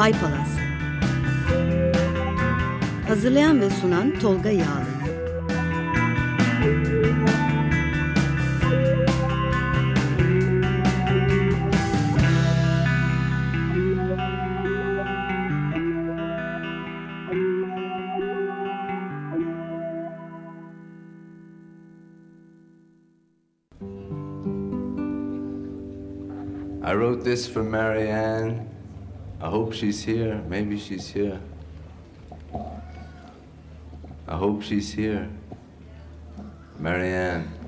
Ay Palas. Hazırlayan ve sunan Tolga Yağlı. I wrote this for Marianne. I hope she's here. Maybe she's here. I hope she's here. Marianne.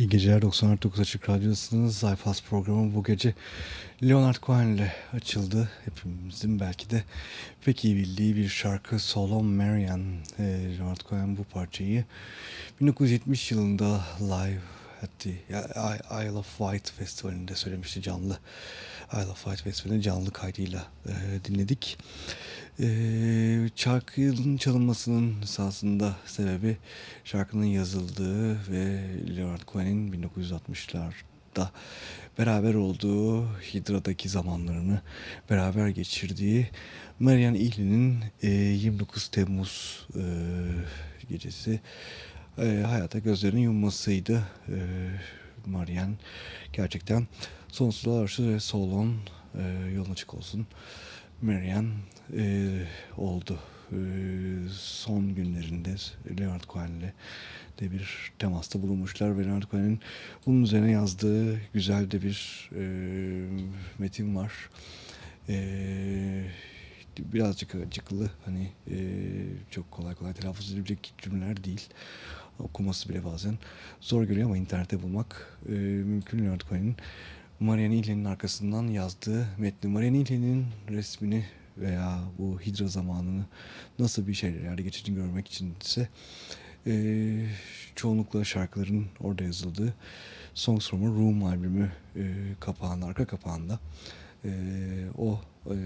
İyi geceler 99 Açık Radyosu'nun Zayfas programı bu gece Leonard Cohen ile açıldı. Hepimizin belki de pek iyi bildiği bir şarkı Solon Marian. Ee, Leonard Cohen bu parçayı 1970 yılında live at the Isle of Wight Festivali'nde söylemişti canlı. Isle of Wight Festivali'nde canlı kaydıyla e, dinledik. Ee, şarkının çalınmasının esasında sebebi şarkının yazıldığı ve Leonard Cohen'in 1960'larda beraber olduğu Hidra'daki zamanlarını beraber geçirdiği Marian İhli'nin e, 29 Temmuz e, gecesi e, hayata gözlerini yummasıydı. E, Marian gerçekten sonsuzluğa arşı ve Solon yolun açık olsun. Marian e, oldu. E, son günlerinde Leonard Cohen'le de bir temasta bulunmuşlar ve Leonard Cohen'in bunun üzerine yazdığı güzel de bir e, metin var. E, birazcık acıklı hani e, çok kolay kolay telaffuz edilecek cümleler değil. Okuması bile bazen zor geliyor ama internette bulmak e, mümkün Leonard Cohen'in Marianne İhle'nin arkasından yazdığı metni. Marianne İhle'nin resmini veya bu hidra zamanını nasıl bir şeylerde geçirdiğini görmek için ise e, çoğunlukla şarkıların orada yazıldığı Songs from a Room albümü e, kapağında, arka kapağında e, o e,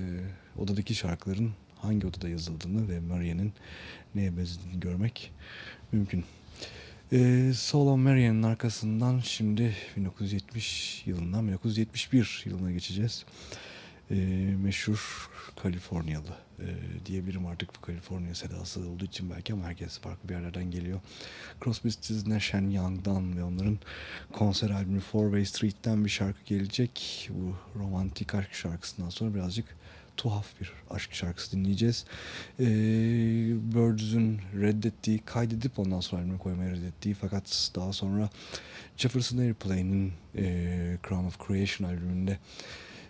odadaki şarkıların hangi odada yazıldığını ve Marianne'in neye benzediğini görmek mümkün. Ee, Solon Marian'ın arkasından şimdi 1970 yılından 1971 yılına geçeceğiz. Ee, meşhur Kaliforniyalı e, diyebilirim artık bu Kaliforniya sedası olduğu için belki ama herkes farklı bir yerlerden geliyor. Crosby, Stills, Nash Young'dan ve onların konser albümü Four Way Street'ten bir şarkı gelecek. Bu romantik aşk şarkısından sonra birazcık tuhaf bir aşk şarkısı dinleyeceğiz. Ee, Birds'ün reddettiği, kaydedip ondan sonra albüme koymayı reddettiği fakat daha sonra Jefferson Airplane'in e, Crown of Creation albümünde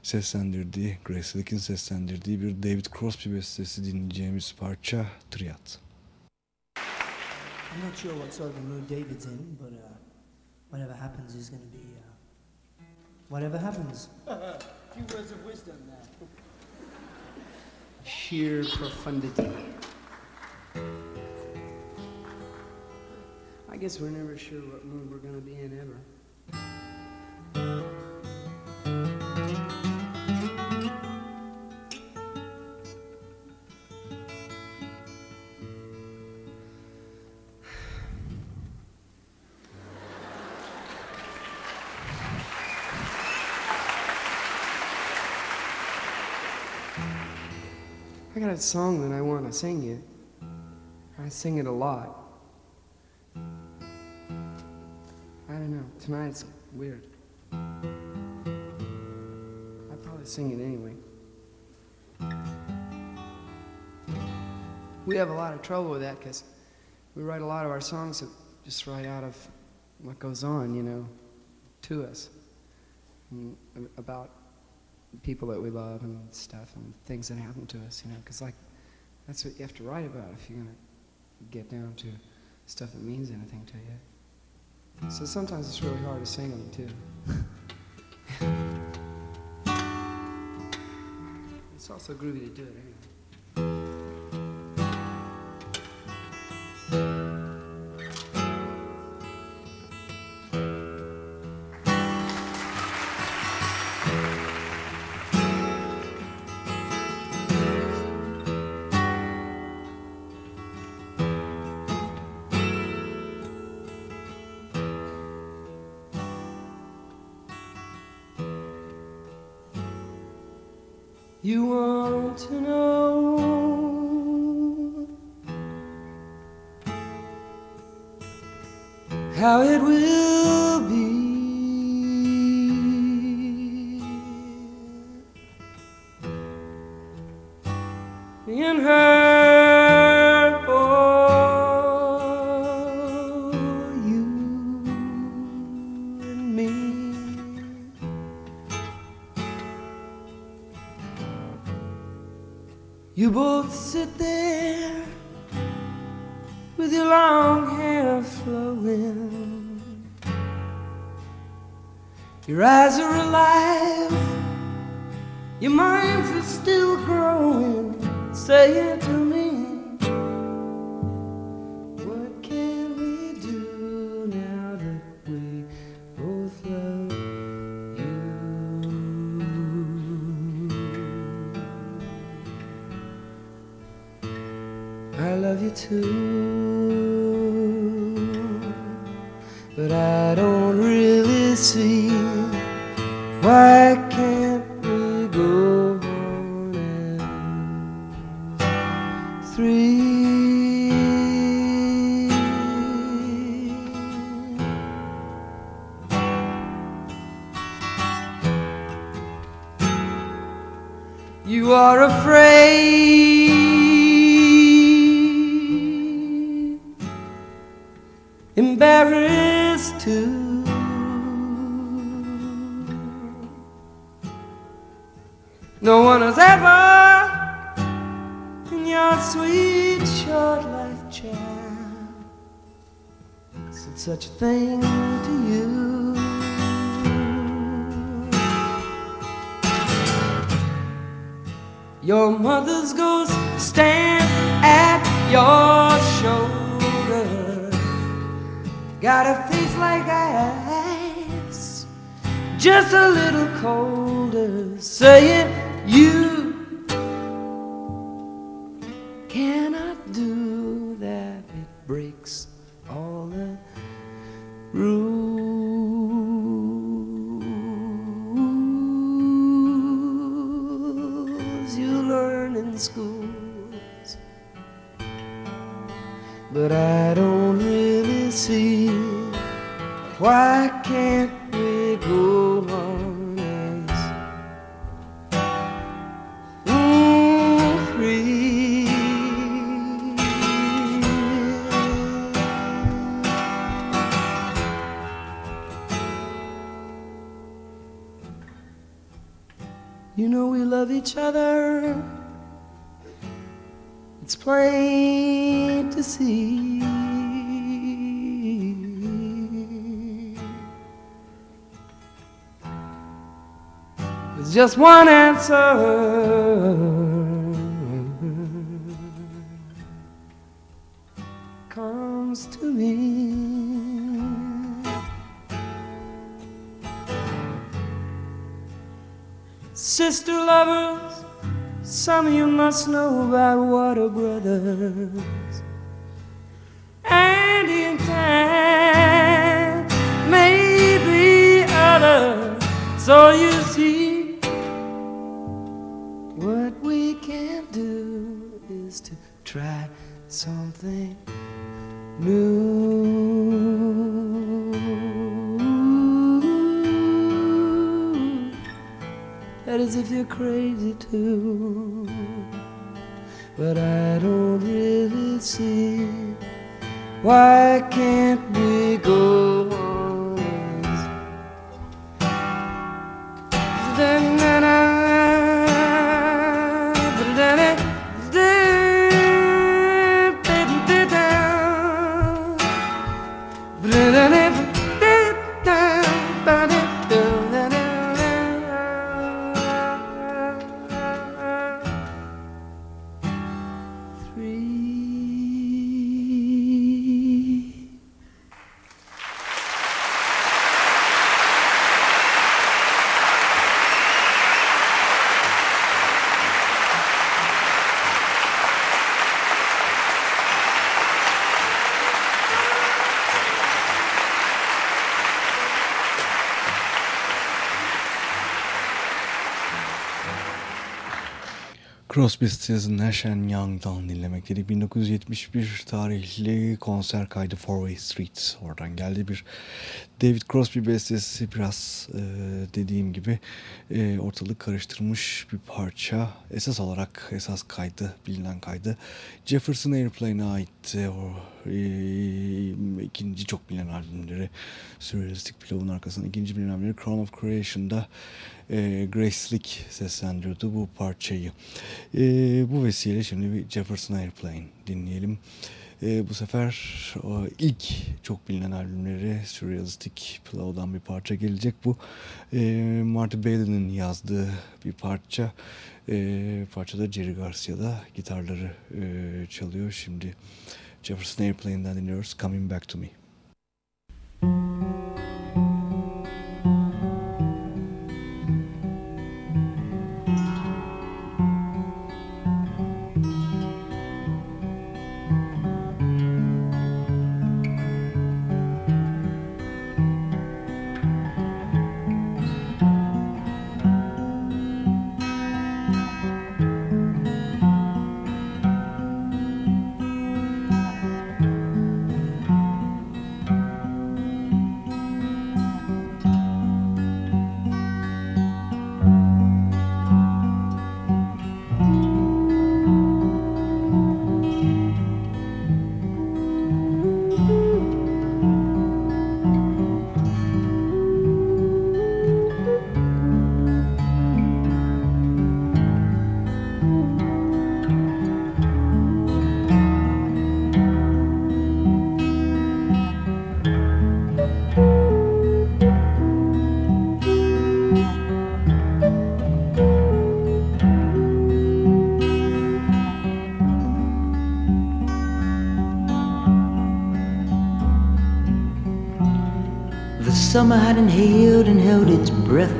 seslendirdiği, Grace Slick'in seslendirdiği bir David Crosby bestesi dinleyeceğimiz parça Triad. I'm not sure what sort of a mood David's in, but uh, whatever happens is going to be uh, whatever happens. few words of wisdom now. Sheer profundity. I guess we're never sure what mood we're going to be in ever. A song that I want to sing you. I sing it a lot. I don't know. Tonight it's weird. I probably sing it anyway. We have a lot of trouble with that because we write a lot of our songs that just right out of what goes on, you know, to us mm, and about people that we love and stuff and things that happen to us, you know, because like that's what you have to write about if you're gonna get down to stuff that means anything to you. So sometimes it's really hard to sing them too. it's also groovy to do it anyway. You want to know. How it will Your eyes are alive, your minds are still growing. Say it to me. You are afraid, embarrassed too. No one has ever, in your sweet short life, child, said such a thing to you. Your mother's ghost stand at your shoulder. Got a face like ice, just a little colder. Saying you just one answer. Comes to me. Sister lovers, some of you must know about water brothers. And in time, maybe others. So you see, try something new. That is if you're crazy too. But I don't really see why can't we go Crosby, Stills, Nash Young'dan dinlemekteydik. 1971 tarihli konser kaydı Four Way Street. Oradan geldi bir David Crosby bestesi biraz e, dediğim gibi e, ortalık karıştırmış bir parça. Esas olarak esas kaydı, bilinen kaydı Jefferson Airplane'a aitti. O e, ikinci çok bilinen albümleri Surrealistic Pillow'un arkasından ikinci bilinen albümleri Crown of Creation'da e, Grace Slick seslendiriyordu bu parçayı. E, bu vesile şimdi bir Jefferson Airplane dinleyelim. E, bu sefer o ilk çok bilinen albümleri Surrealistic Pillow'dan bir parça gelecek. Bu e, Marty Bailey'nin yazdığı bir parça. E, parçada Jerry Garcia'da gitarları e, çalıyor. Şimdi Jefferson Airplane'den dinliyoruz Coming Back To Me.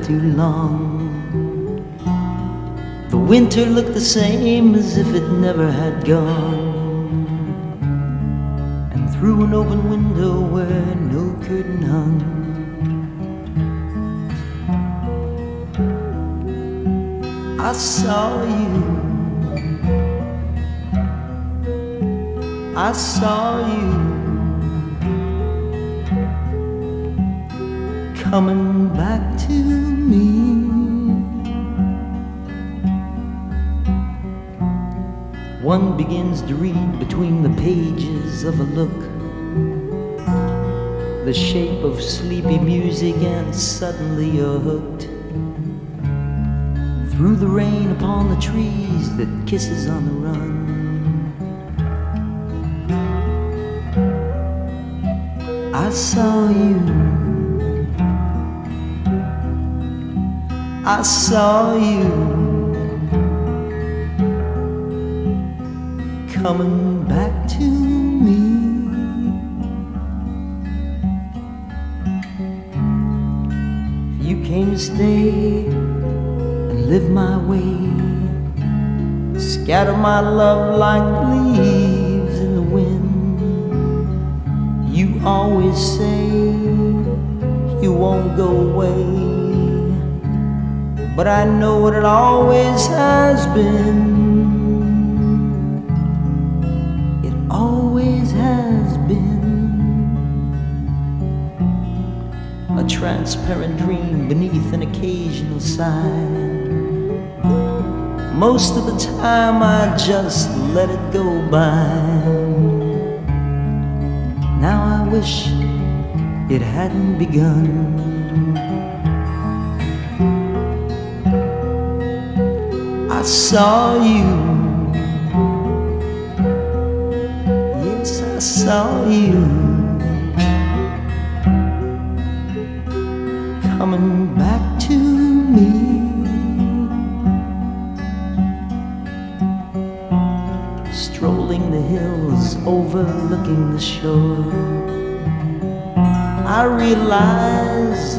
Too long. The winter looked the same as if it never had gone. And through an open window where no curtain hung, I saw you. I saw you. coming back to me. One begins to read between the pages of a look, the shape of sleepy music, and suddenly you're hooked. Through the rain upon the trees that kisses on the run. I saw you. I saw you coming back to me. You came to stay and live my way, scatter my love like leaves in the wind. You always say you won't go away but I know what it always has been. It always has been a transparent dream beneath an occasional sigh. Most of the time, I just let it go by. Now I wish it hadn't begun. Saw you. Yes, I saw you. Coming back to me. strolling the hills overlooking the shore. I realize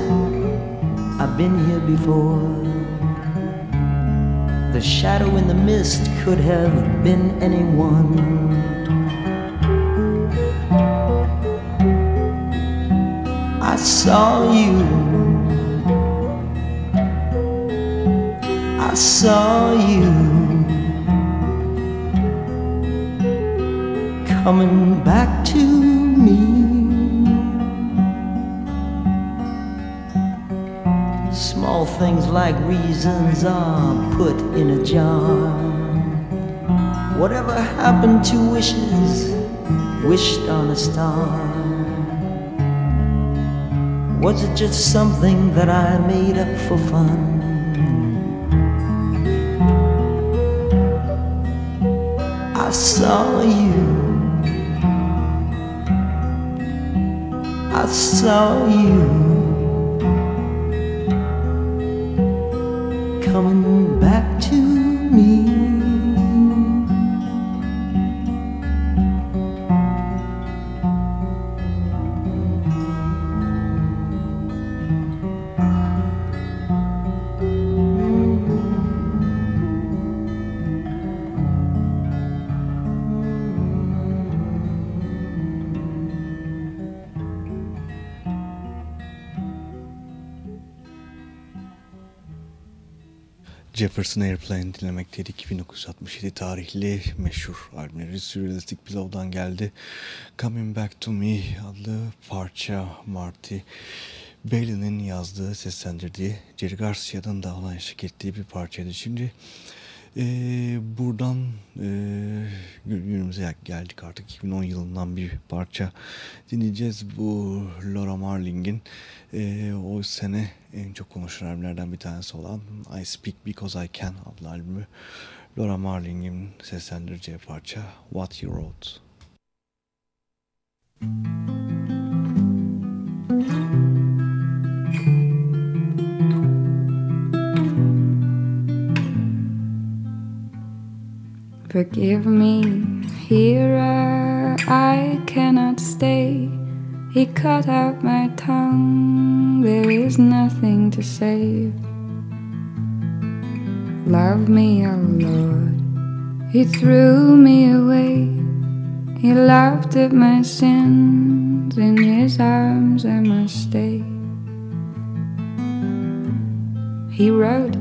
I've been here before. The shadow in the mist could have been anyone. I saw you. I saw you coming back Small things like reasons are put in a jar. Whatever happened to wishes wished on a star? Was it just something that I made up for fun? I saw you. I saw you coming Jefferson Airplane dinlemekteydik. 1967 tarihli meşhur albümleri Surrealistic Pillow'dan geldi. Coming Back To Me adlı parça Marty Bailey'nin yazdığı, seslendirdiği, Jerry Garcia'dan da olan eşlik bir parçaydı. Şimdi ee, buradan e, günümüze geldik artık 2010 yılından bir parça dinleyeceğiz. Bu Laura Marling'in e, o sene en çok konuşulan albümlerden bir tanesi olan I Speak Because I Can adlı albümü. Laura Marling'in seslendireceği parça What You Wrote. Forgive me, here I cannot stay. He cut out my tongue, there is nothing to save. Love me, oh Lord, He threw me away. He laughed at my sins, in His arms I must stay. He wrote,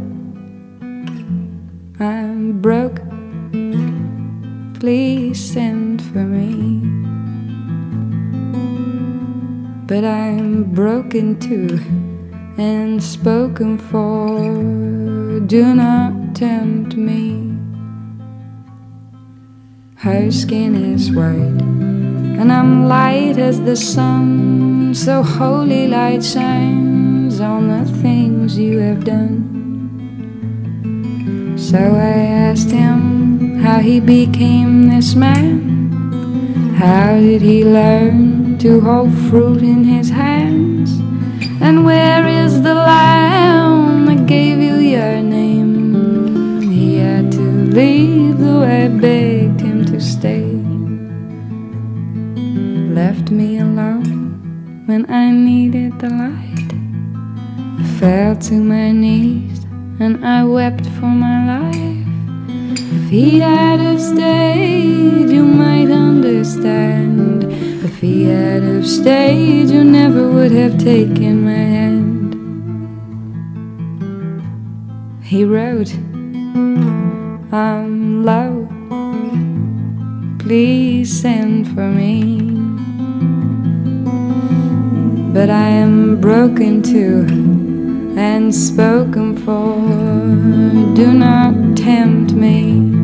I'm broke please send for me. But I'm broken too and spoken for. Do not tempt me. Her skin is white, and I'm light as the sun. So holy light shines on the things you have done. So I asked him how he became this man. How did he learn to hold fruit in his hands? And where is the lamb that gave you your name? He had to leave, though I begged him to stay. Left me alone when I needed the light. Fell to my knees and I wept for my life. If he had have stayed, you might understand. If he had have stayed, you never would have taken my hand. He wrote, I'm low, please send for me. But I am broken too and spoken for. Do not tempt me.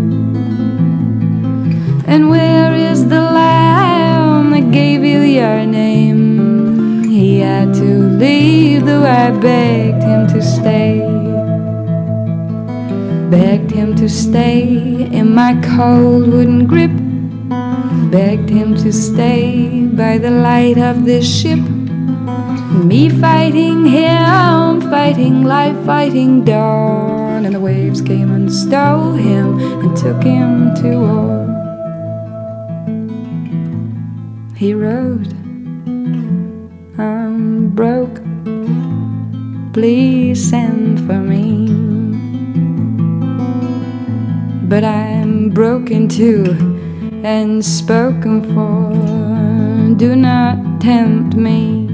And where is the lamb that gave you your name? He had to leave, though I begged him to stay. Begged him to stay in my cold wooden grip. Begged him to stay by the light of this ship. Me fighting him, fighting life, fighting dawn. And the waves came and stole him and took him to war. He wrote, I'm broke, please send for me. But I'm broken too and spoken for. Do not tempt me.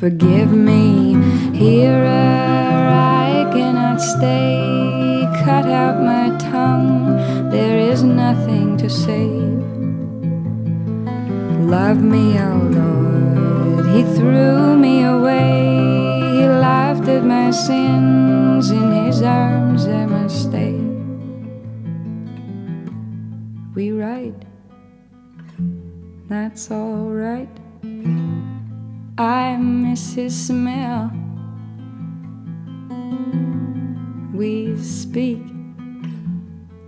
Forgive me, here I cannot stay. Cut out my tongue, there is nothing to save. Love me, oh Lord, He threw me away. He laughed at my sins, in His arms I must stay. We write, that's alright. I miss his smell. We speak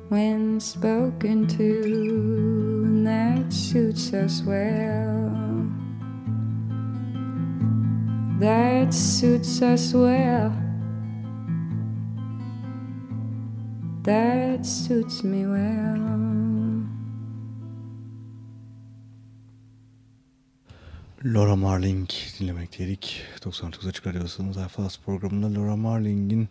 when spoken to, that suits us well. That suits us well. That suits me well. Laura Marling dinlemekteydik. 99 Açık Radyosu'nun Zayfas programında Laura Marling'in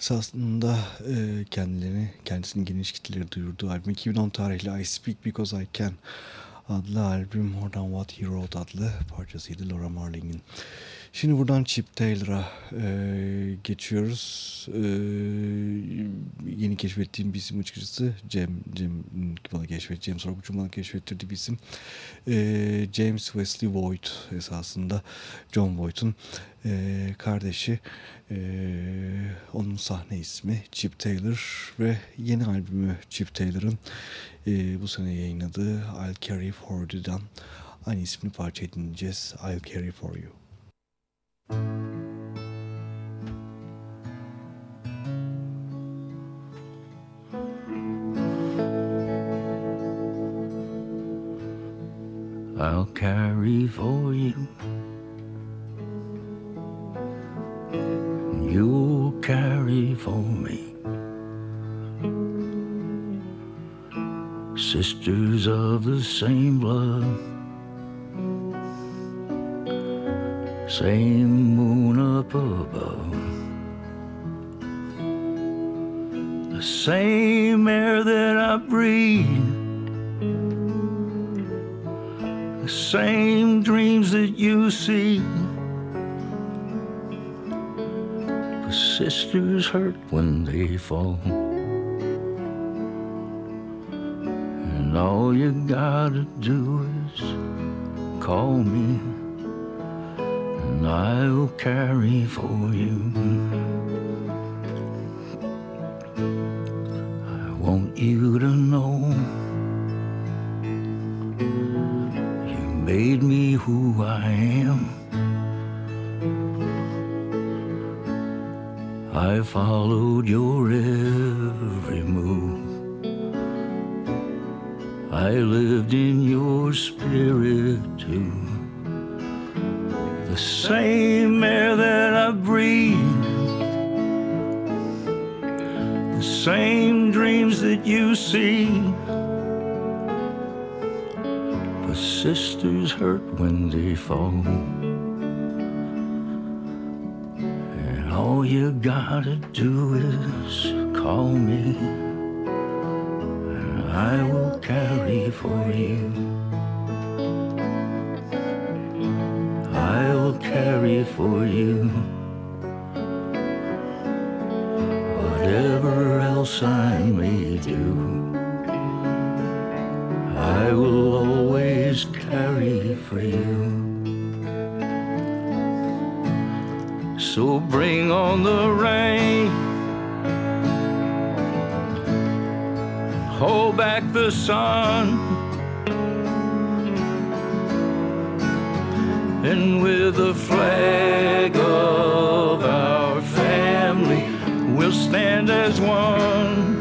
esasında e, kendilerini, kendisinin geniş kitleleri duyurduğu albüm 2010 tarihli I Speak Because I Can adlı albüm More What He Wrote adlı parçasıydı Laura Marling'in. Şimdi buradan Chip Taylor'a e, geçiyoruz. E, yeni keşfettiğim bir isim açıkçası. Cem, Cem bana keşfet, Cem Sorguç'un bana keşfettirdiği bir isim. E, James Wesley Voigt esasında John Voigt'un e, kardeşi. E, onun sahne ismi Chip Taylor ve yeni albümü Chip Taylor'ın e, bu sene yayınladığı I'll Carry For You'dan aynı isimli parça dinleyeceğiz. I'll Carry For You. I'll carry for you. You'll carry for me. Sisters of the same blood. Same moon up above. The same air that I breathe. The same dreams that you see. The sisters hurt when they fall. And all you gotta do is call me I'll carry for you. I want you to know you made me who I am. I followed your every move. I lived in your spirit too same air that I breathe, the same dreams that you see. But sisters hurt when they fall. And all you gotta do is call me, and I will carry for you. For you. Whatever else I may do, I will always carry for you. So bring on the rain. Hold back the sun. And with the flag of our family, we'll stand as one.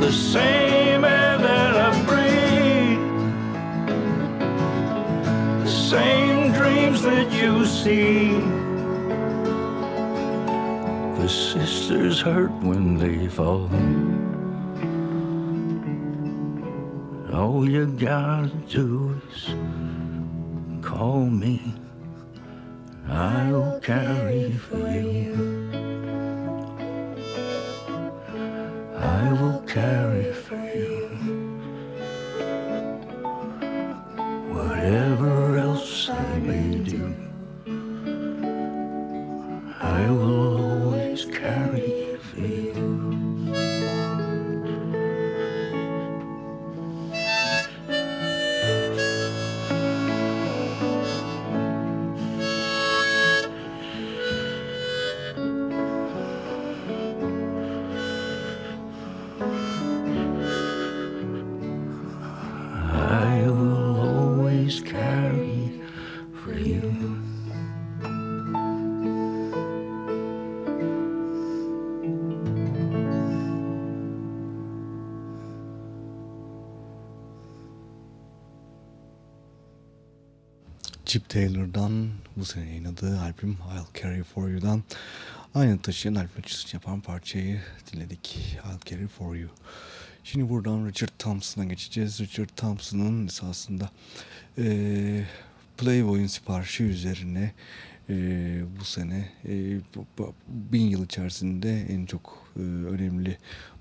The same air that I breathe, the same dreams that you see. The sisters hurt when they fall. All you gotta do is call me. I will carry for you. I will carry Taylor'dan bu sene yayınladığı albüm I'll Carry For You'dan aynı taşıyan albüm açılışını yapan parçayı dinledik. I'll Carry For You. Şimdi buradan Richard Thompson'a geçeceğiz. Richard Thompson'ın esasında eee Playboy'un siparişi üzerine eee, bu sene bu- bin yıl içerisinde en çok eee, önemli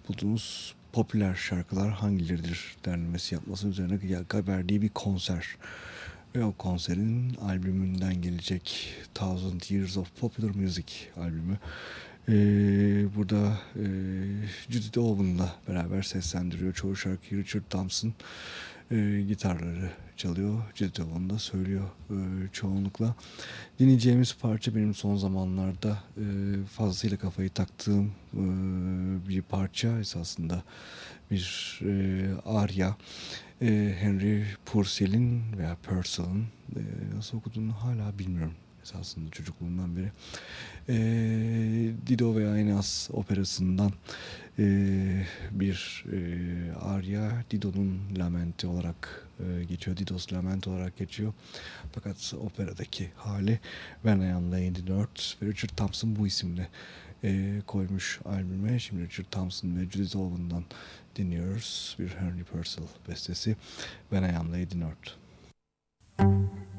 bulduğunuz popüler şarkılar hangileridir derlemesi yapması üzerine verdiği bir konser. Ve o konserin albümünden gelecek Thousand Years of Popular Music albümü. Ee, burada e, Judith Owen'la beraber seslendiriyor. Çoğu şarkıyı Richard Thompson e, gitarları çalıyor. Judith Owen da söylüyor e, çoğunlukla. Dinleyeceğimiz parça benim son zamanlarda e, fazlasıyla kafayı taktığım e, bir parça esasında bir e, arya. E, Henry Purcell'in veya Purcell'in e, nasıl okuduğunu hala bilmiyorum esasında çocukluğumdan beri. E, Dido ve Aynas operasından e, bir e, arya Dido'nun lamenti olarak e, geçiyor. Dido's Lament olarak geçiyor. Fakat operadaki hali Am Lady Nerd ve Richard Thompson bu isimle e, koymuş albüme. Şimdi Richard Thompson ve Judith Owen'dan dinliyoruz. Bir Henry Purcell bestesi When I Lady Nerd. When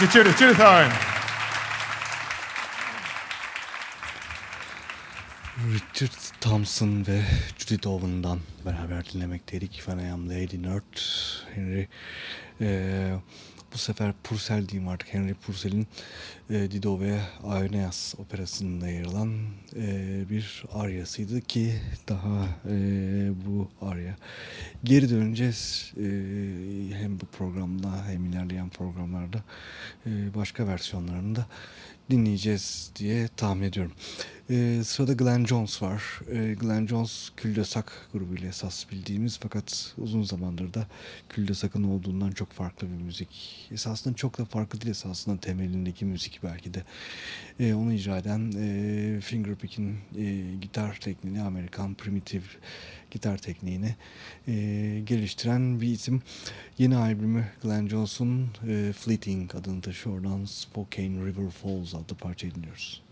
Thank you, Judith. Judith Owen. Richard Thompson ve Judith Owen'dan beraber dinlemekteydik. When I Lady Nerd, Henry. Ee, bu sefer Purcell diyeyim artık. Henry Purcell'in e, Dido ve Aeneas operasında yer alan e, bir aryasıydı ki daha e, bu arya geri döneceğiz. E, hem bu programda hem ilerleyen programlarda e, başka versiyonlarını da dinleyeceğiz diye tahmin ediyorum. Ee, sırada Glenn Jones var. Ee, Glenn Jones Küldesak grubuyla esas bildiğimiz fakat uzun zamandır da Küldesak'ın olduğundan çok farklı bir müzik. Esasında çok da farklı değil esasında temelindeki müzik belki de. Ee, onu icra eden e, Fingerpick'in e, gitar tekniğini, Amerikan primitif gitar tekniğini e, geliştiren bir isim. Yeni albümü Glenn Jones'un e, Fleeting adını taşıyor. Oradan Spokane River Falls adlı parçayı dinliyoruz.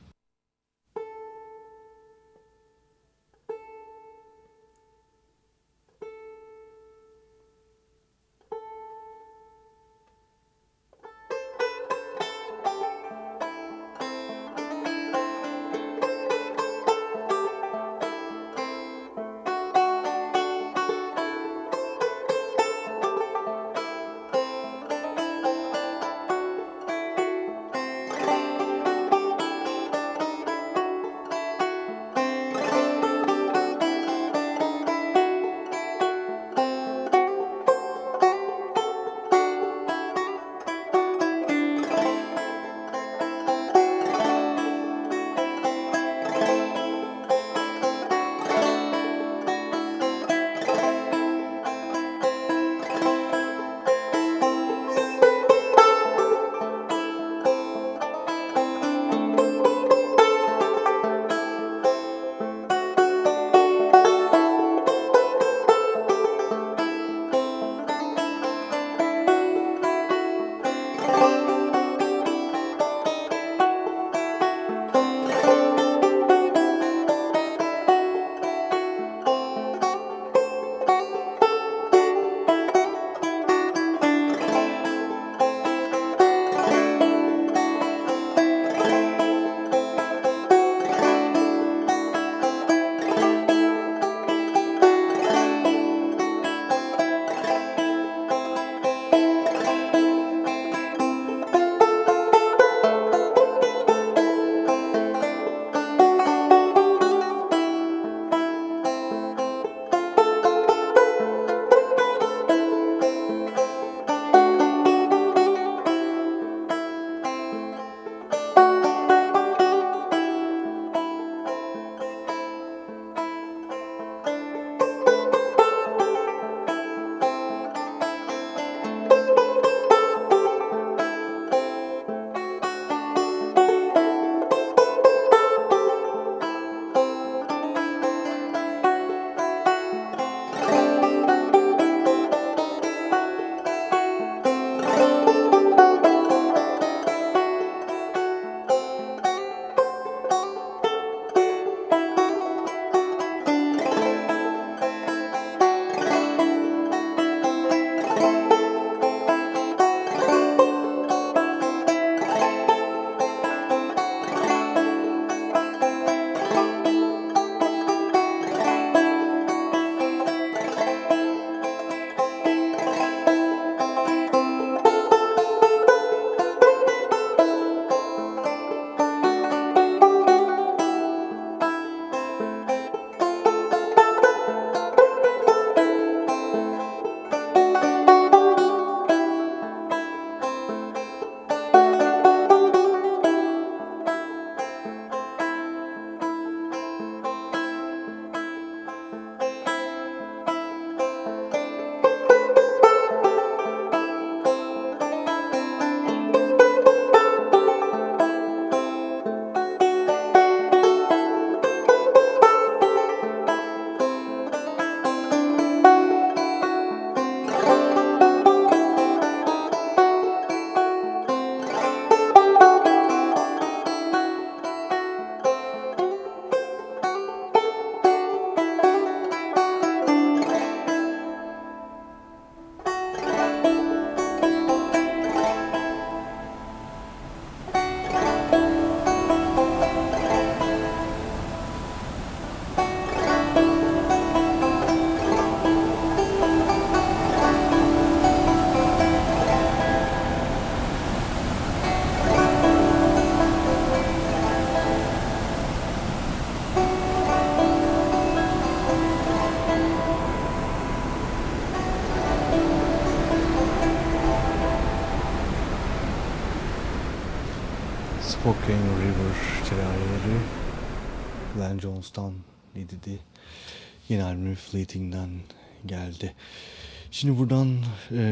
Şimdi buradan e,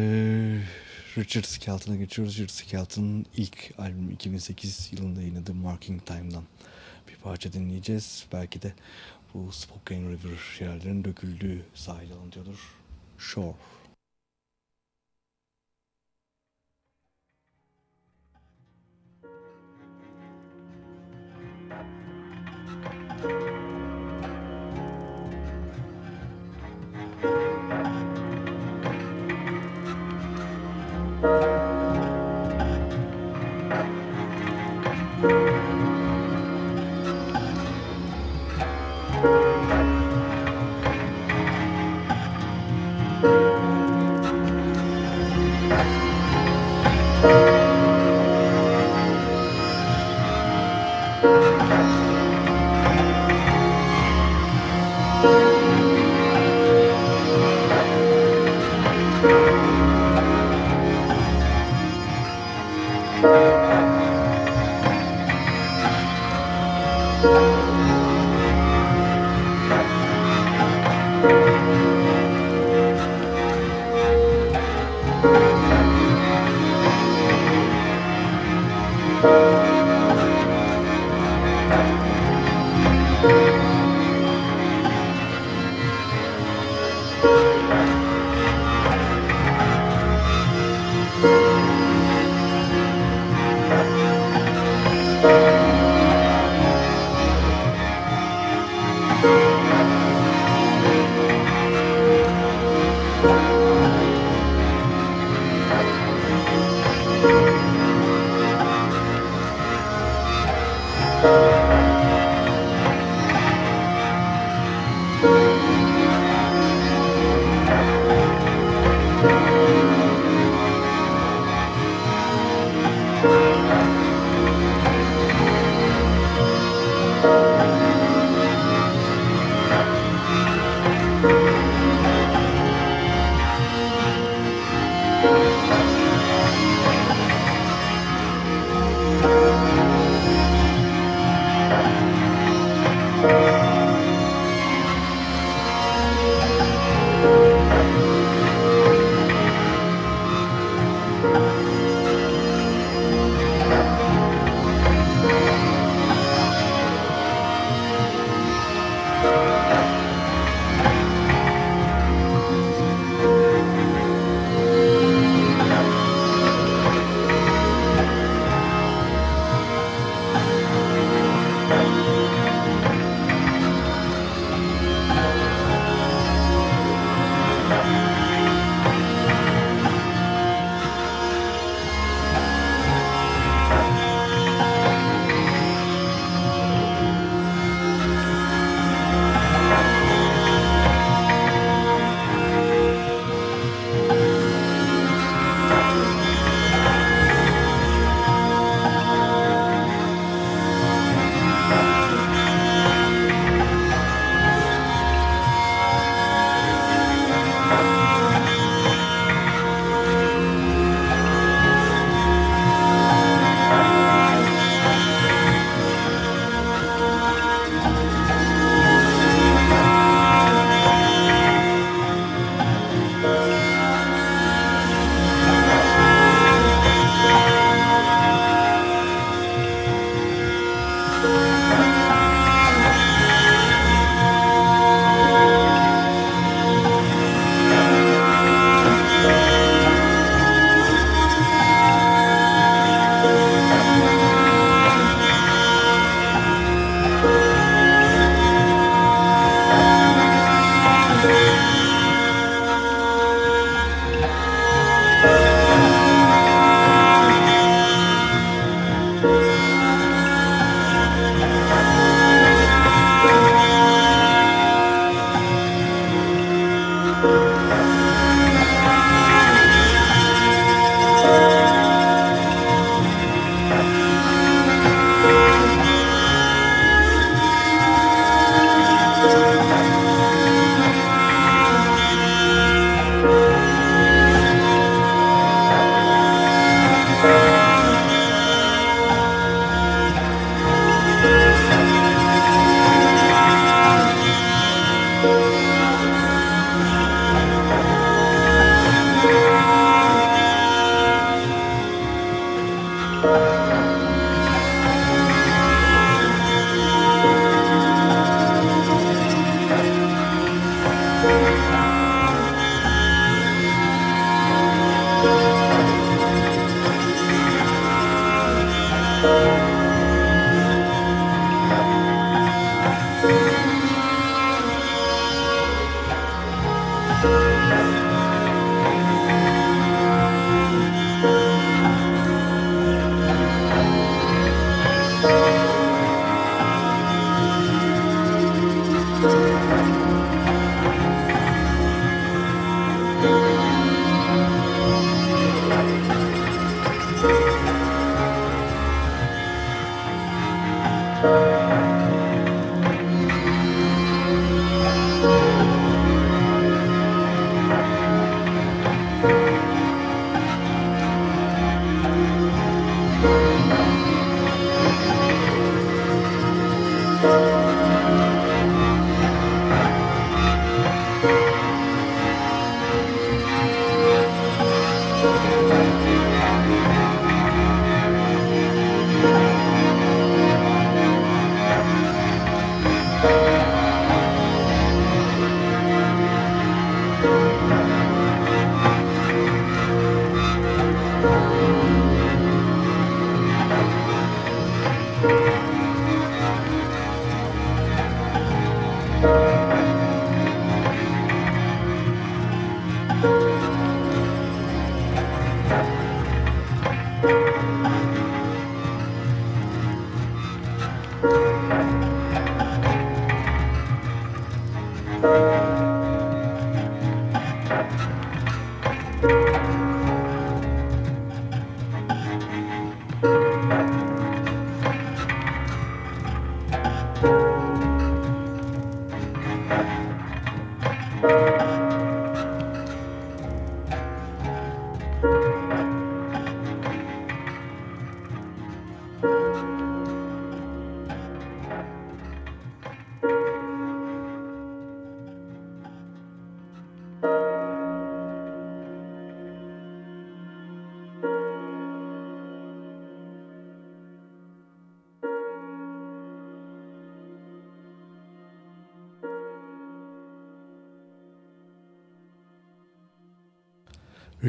Richard Skelton'a geçiyoruz. Richard Skelton'ın ilk albümü 2008 yılında yayınladığı Marking Time'dan bir parça dinleyeceğiz. Belki de bu Spokane River şelalelerinin döküldüğü sahil anlatıyordur. Shore.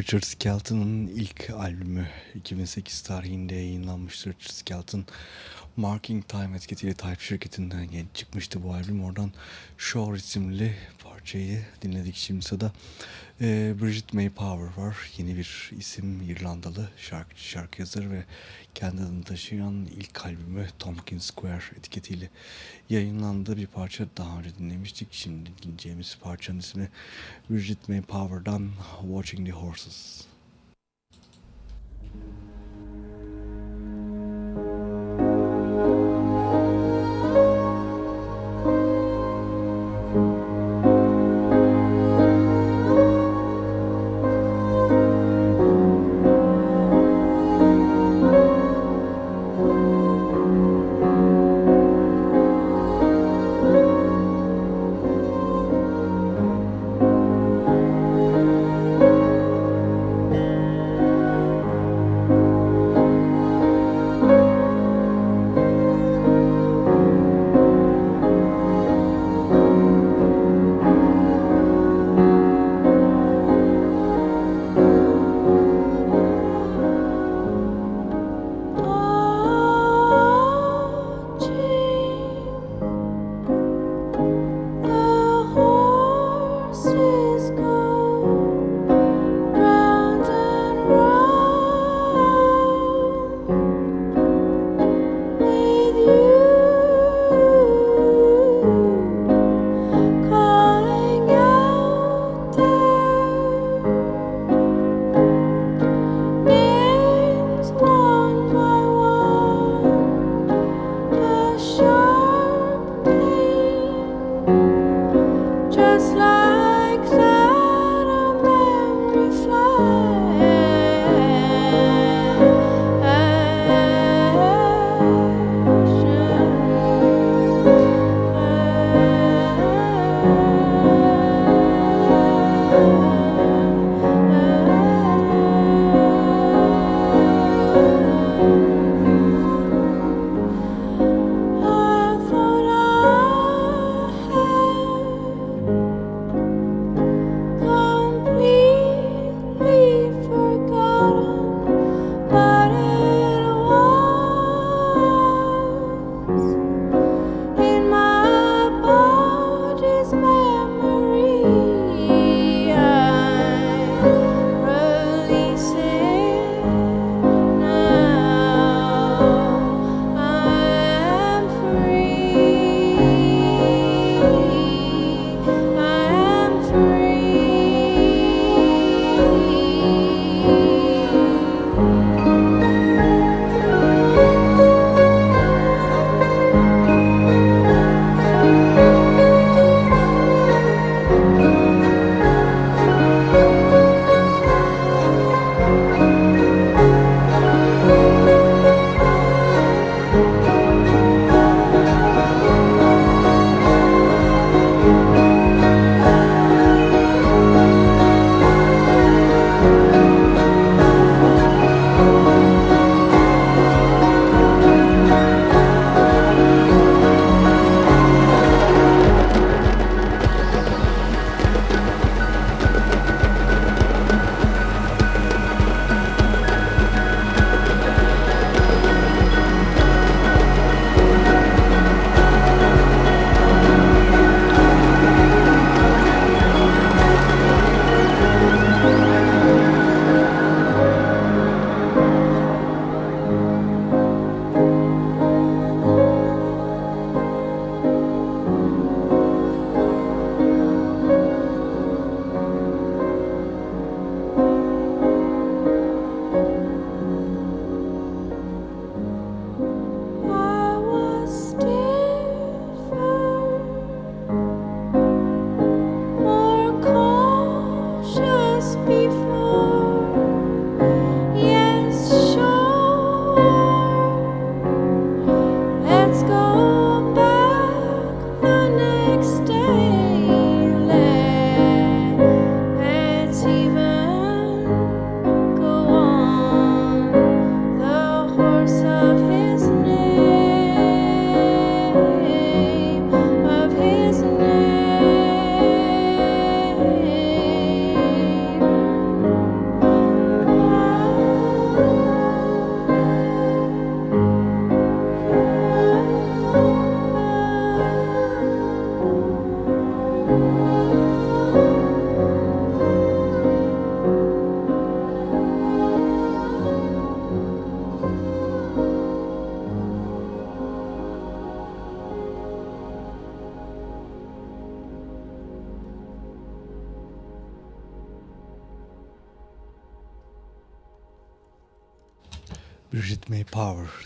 Richard Skelton'ın ilk albümü 2008 tarihinde yayınlanmıştır. Richard Skelton Marking Time etiketiyle Type şirketinden çıkmıştı bu albüm. Oradan Shore isimli parçayı dinledik. Şimdi sırada e, Bridget May Power var. Yeni bir isim İrlandalı şarkıcı, şarkı yazarı ve kendi adını taşıyan ilk albümü Tompkins Square etiketiyle yayınlandı. Bir parça daha önce dinlemiştik. Şimdi dinleyeceğimiz parçanın ismi Bridget May Power'dan Watching the Horses.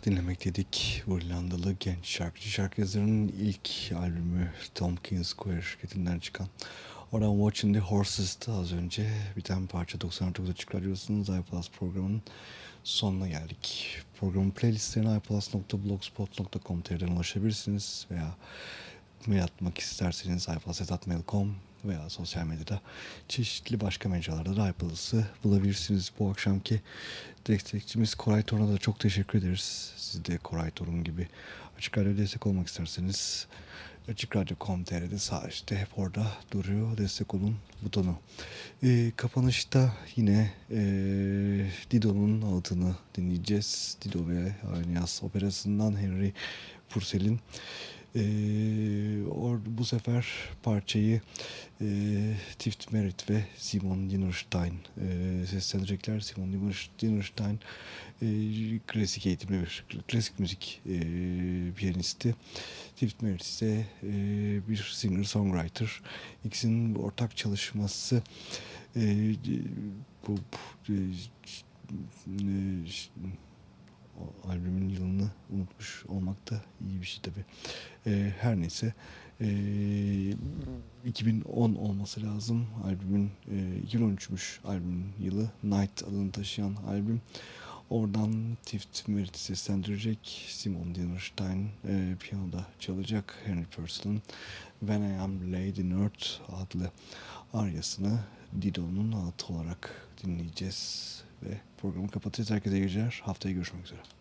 Dinlemek dedik. Hollandalı genç şarkıcı şarkı yazarının ilk albümü Tompkins Square şirketinden çıkan. Oradan Watching the Horses'tı az önce biten parça 99 Açık Radyosu'nun iPlus programının sonuna geldik. Programın playlistlerine iPlus.blogspot.com.tr'den ulaşabilirsiniz veya mail atmak isterseniz iPlus.mail.com veya sosyal medyada çeşitli başka mecralarda da iPlus'ı bulabilirsiniz. Bu akşamki destekçimiz Koray Torun'a da çok teşekkür ederiz. Siz de Koray Torun gibi Açık Radyo destek olmak isterseniz Açık Radyo.com.tr'de sağ üstte hep orada duruyor destek olun butonu. E, kapanışta yine e, Dido'nun altını dinleyeceğiz. Dido ve Aynias operasından Henry Purcell'in ee, or, bu sefer parçayı e, Tift Merritt ve Simon Dinnerstein e, seslenecekler. Simon Dinnerstein e, klasik eğitimli bir klasik müzik e, piyanisti. Tift Merritt ise e, bir singer-songwriter. İkisinin ortak çalışması e, bu, bu e, albümün yılını unutmuş olmak da iyi bir şey tabi. E, her neyse e, 2010 olması lazım albümün e, 2013'müş albümün yılı Night adını taşıyan albüm. Oradan Tift Merit'i seslendirecek. Simon Dinnerstein e, piyanoda çalacak. Henry Purcell'ın When I Am Lady Nerd adlı aryasını Dido'nun altı olarak dinleyeceğiz ve programı kapatacağız. Herkese iyi geceler. Haftaya görüşmek üzere.